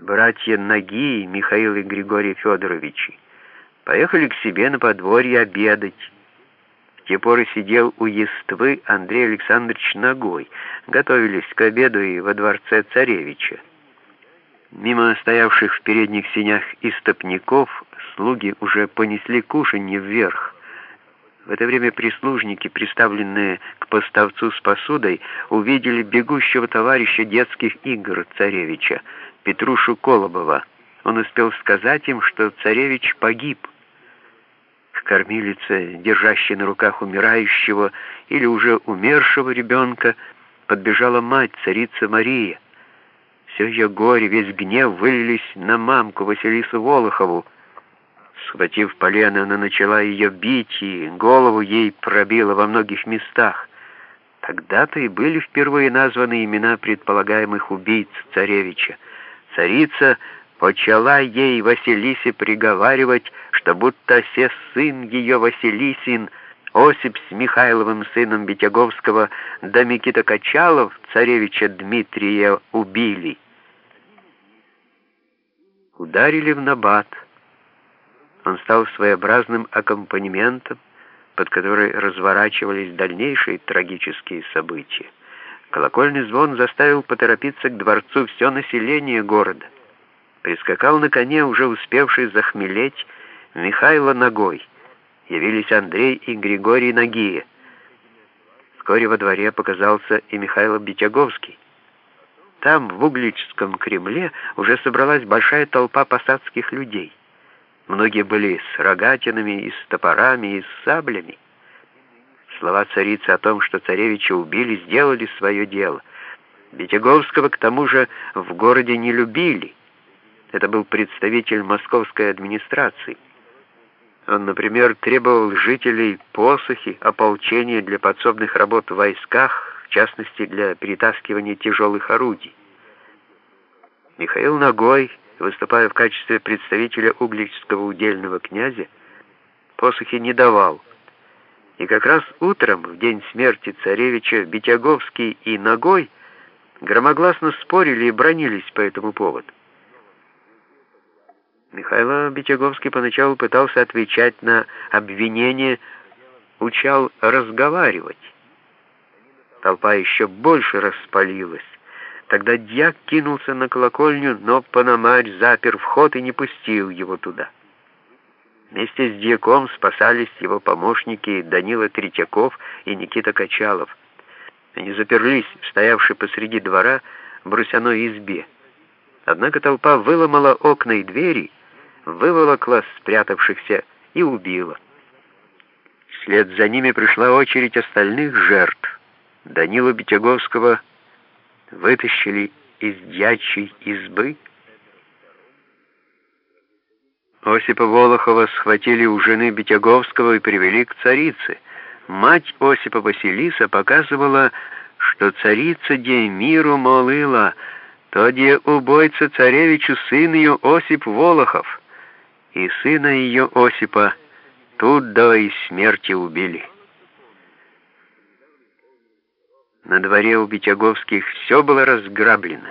братья Наги, Михаил и Григорий Федоровичи, поехали к себе на подворье обедать. В те поры сидел у ествы Андрей Александрович Ногой. Готовились к обеду и во дворце царевича. Мимо стоявших в передних синях истопников слуги уже понесли кушанье вверх. В это время прислужники, приставленные к поставцу с посудой, увидели бегущего товарища детских игр царевича, Петрушу Колобова. Он успел сказать им, что царевич погиб. К кормилице, держащей на руках умирающего или уже умершего ребенка, подбежала мать, царица Мария. Все ее горе, весь гнев вылились на мамку Василису Волохову. Схватив полено, она начала ее бить, и голову ей пробила во многих местах. Тогда-то и были впервые названы имена предполагаемых убийц царевича. Царица почала ей Василисе приговаривать, что будто все сын ее Василисин, Осип с Михайловым сыном Битяговского, да Микита Качалов, царевича Дмитрия, убили. Ударили в набат. Он стал своеобразным аккомпанементом, под который разворачивались дальнейшие трагические события. Колокольный звон заставил поторопиться к дворцу все население города. Прискакал на коне, уже успевший захмелеть, Михайло ногой. Явились Андрей и Григорий Нагие. Вскоре во дворе показался и Михайло Битяговский. Там, в Угличском Кремле, уже собралась большая толпа посадских людей. Многие были с рогатинами, и с топорами, и с саблями. Слова царицы о том, что царевича убили, сделали свое дело. Битяговского, к тому же, в городе не любили. Это был представитель московской администрации. Он, например, требовал жителей посохи, ополчения для подсобных работ в войсках, в частности, для перетаскивания тяжелых орудий. Михаил Ногой, выступая в качестве представителя угличского удельного князя, посохи не давал. И как раз утром, в день смерти царевича, Битяговский и Ногой громогласно спорили и бронились по этому поводу. Михаил Битяговский поначалу пытался отвечать на обвинения, учал разговаривать. Толпа еще больше распалилась. Тогда дьяк кинулся на колокольню, но Пономарь запер вход и не пустил его туда. Вместе с дьяком спасались его помощники Данила Третьяков и Никита Качалов. Они заперлись в стоявшей посреди двора брусяной избе. Однако толпа выломала окна и двери, выволокла спрятавшихся и убила. Вслед за ними пришла очередь остальных жертв. Данила Битяговского вытащили из дьячьей избы, Осипа Волохова схватили у жены Битяговского и привели к царице. Мать Осипа Василиса показывала, что царица де миру молила, то де убойца царевичу сын ее Осип Волохов, и сына ее Осипа тут до и смерти убили. На дворе у Битяговских все было разграблено.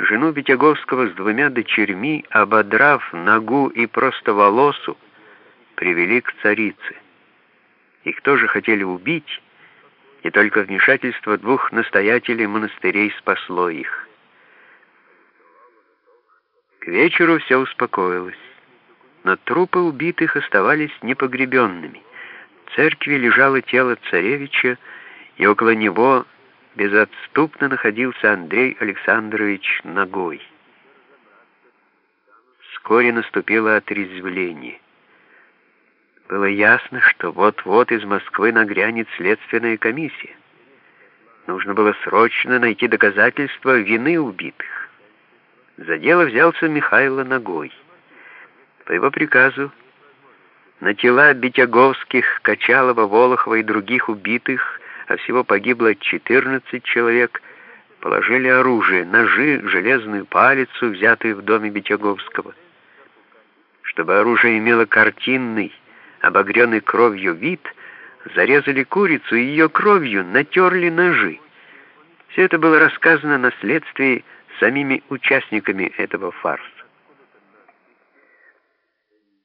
Жену Битяговского с двумя дочерьми, ободрав ногу и просто волосу, привели к царице. Их тоже хотели убить, и только вмешательство двух настоятелей монастырей спасло их. К вечеру все успокоилось, но трупы убитых оставались непогребенными. В церкви лежало тело царевича, и около него безотступно находился Андрей Александрович Ногой. Вскоре наступило отрезвление. Было ясно, что вот-вот из Москвы нагрянет следственная комиссия. Нужно было срочно найти доказательства вины убитых. За дело взялся Михаил Ногой. По его приказу на тела Битяговских, Качалова, Волохова и других убитых а всего погибло 14 человек, положили оружие, ножи, железную палицу, взятую в доме Битяговского. Чтобы оружие имело картинный, обогренный кровью вид, зарезали курицу и ее кровью натерли ножи. Все это было рассказано на следствии самими участниками этого фарса.